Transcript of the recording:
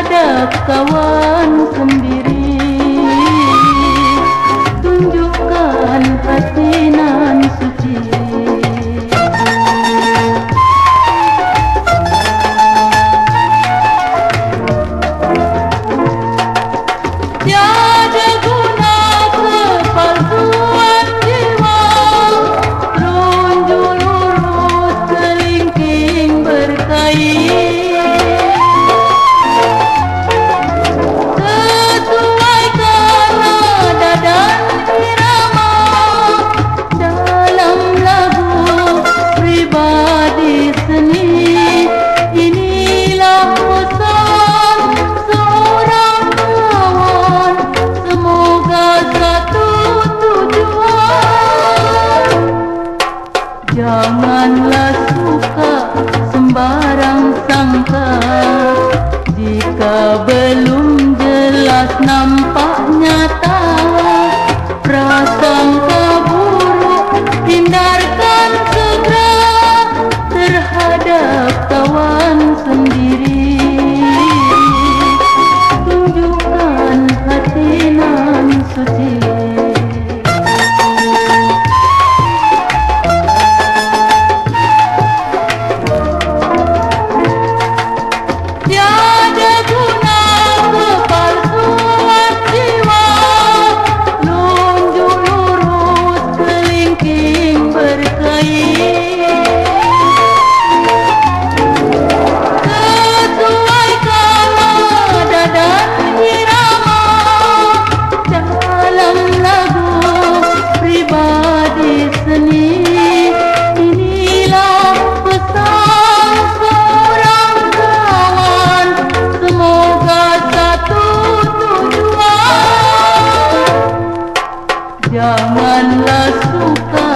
Terhadap kawan sendiri Nam Janganlah suka